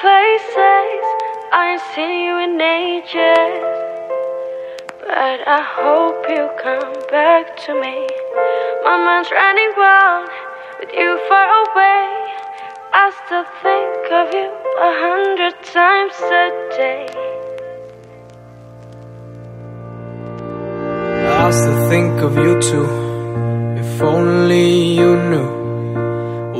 places. I ain't seen you in ages. But I hope you come back to me. My mind's running wild with you far away. I still think of you a hundred times a day. I still think of you too. If only you knew.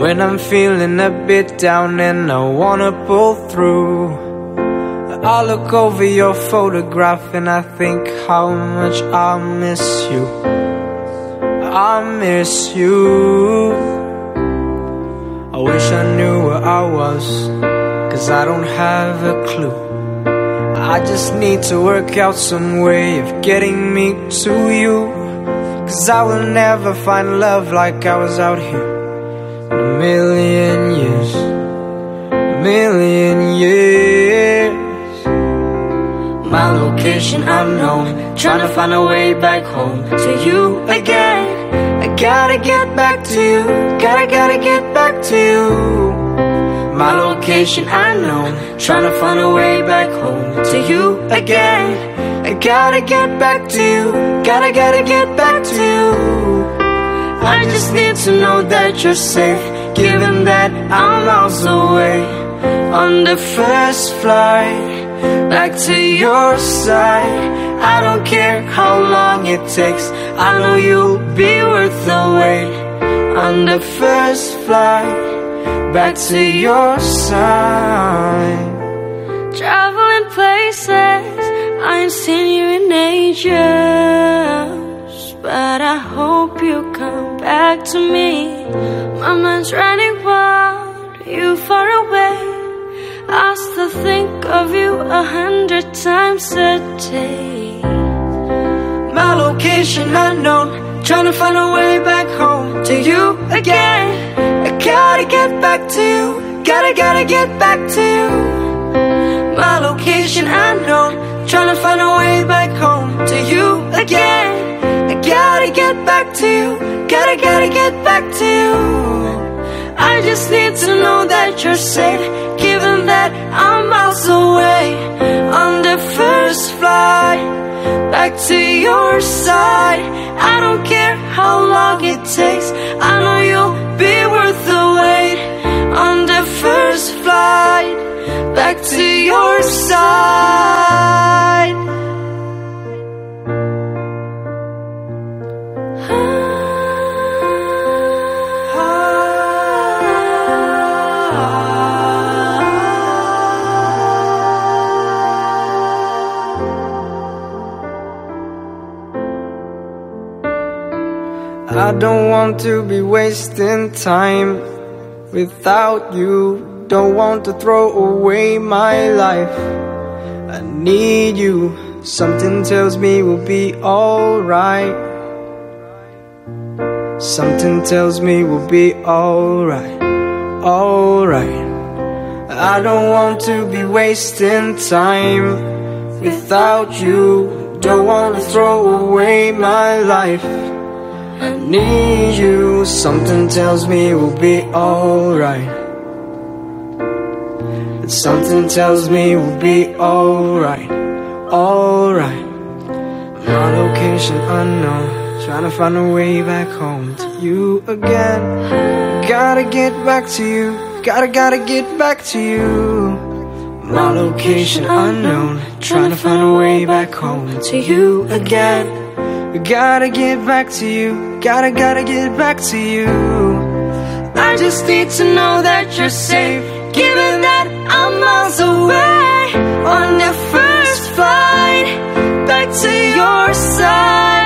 When I'm feeling a bit down and I wanna pull through. I look over your photograph and I think how much I miss you. I miss you. I wish I knew where I was, cause I don't have a clue. I just need to work out some way of getting me to you. Cause I will never find love like I was out here a million years. Million years. My location unknown, trying to find a way back home to you again. I gotta get back to you, gotta, gotta get back to you. My location unknown, trying to find a way back home to you again. I gotta get back to you, gotta, gotta get back to you. I just need to know that you're safe, given that I'm miles away. On the first flight, back to your side. I don't care how long it takes, I know you'll be worth the wait. On the first flight, back to your side. Traveling places I ain't seen you in ages, but I hope you come back to me. My mind's running wild, you far away. I still think of you a hundred times a day. My location unknown, trying to find a way back home to you again. I gotta get back to you, gotta, gotta get back to you. My location unknown, trying to find a way back home to you again. Gotta get back to you, gotta, gotta get back to you. I just need to know that you're safe, given that I'm miles away. On the first flight, back to your side. I don't care how long it takes, I know I don't want to be wasting time without you. Don't want to throw away my life. I need you. Something tells me we'll be alright. Something tells me we'll be alright. Alright. I don't want to be wasting time without you. Don't want to throw away my life. I need you. Something tells me we'll be alright. Something tells me we'll be alright. Alright. My location unknown. Trying to find a way back home to you again. Gotta get back to you. Gotta, gotta get back to you. My location unknown. Trying to find a way back home to you again. Gotta get back to you, gotta, gotta get back to you. I just need to know that you're safe, given that I'm miles away on the first flight back to your side.